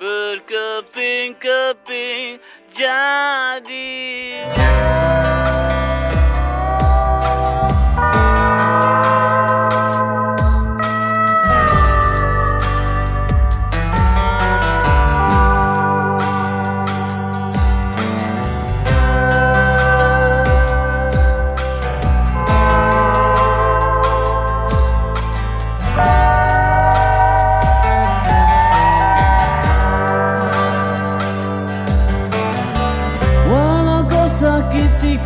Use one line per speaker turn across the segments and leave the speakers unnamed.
berkeping-keping jadi.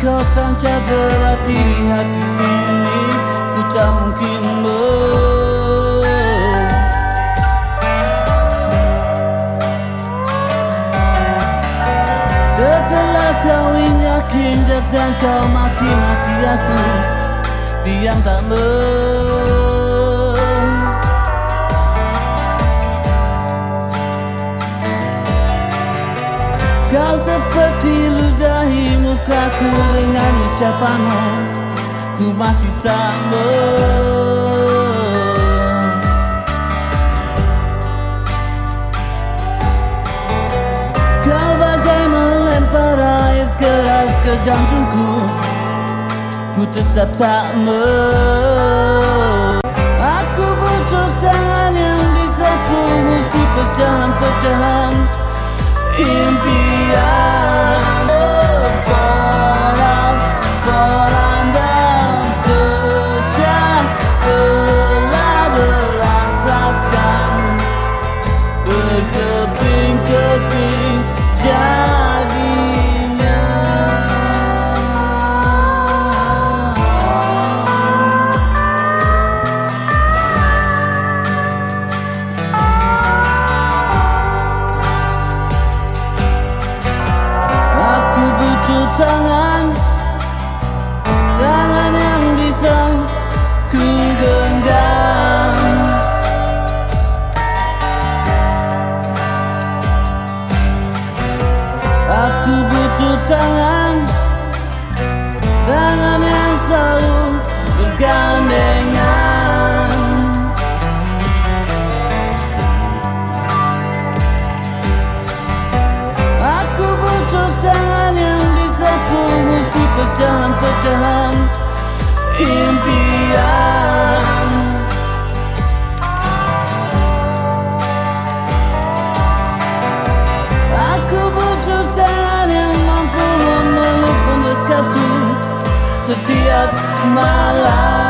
Kau tanca berarti hati ini Ku tak mungkin ber Setelah kau yakin dan kau maki-maki aku Diam tak ber Kau seperti ludahi mukaku dengan ucapanmu. Ku masih tak ber Kau bagai melempar air keras ke jantungku. Ku tetap tak mer Aku butuh tangan yang bisa punguti pecahan-pecahan. Impian pecahan-pecahan impian. Aku butuh tangan yang mampu memeluk mendekatku setiap malam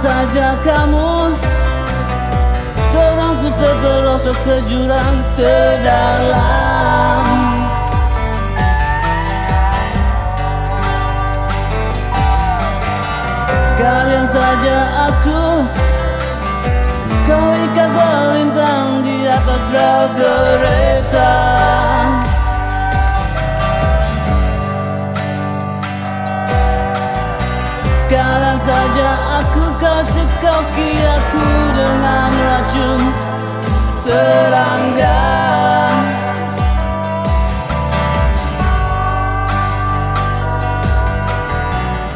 saja kamu. Dorongku terperosok ke jurang terdalam. Sekalian saja aku Kau ikat melintang di atas rel kereta Sekarang saja aku kau cekoki aku dengan racun serangga.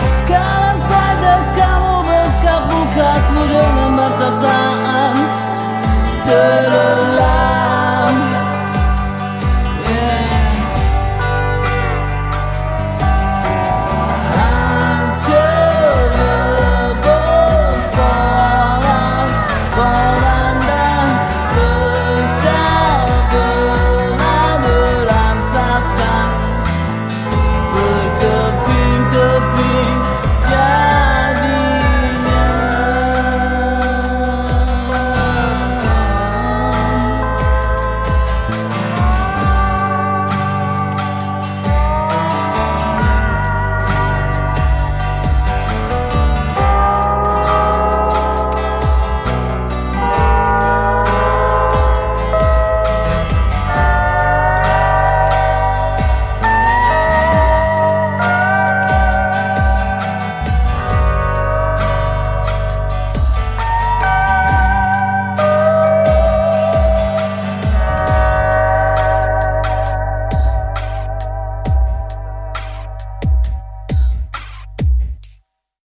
Sekarang saja kamu bekap mukaku dengan batasan terus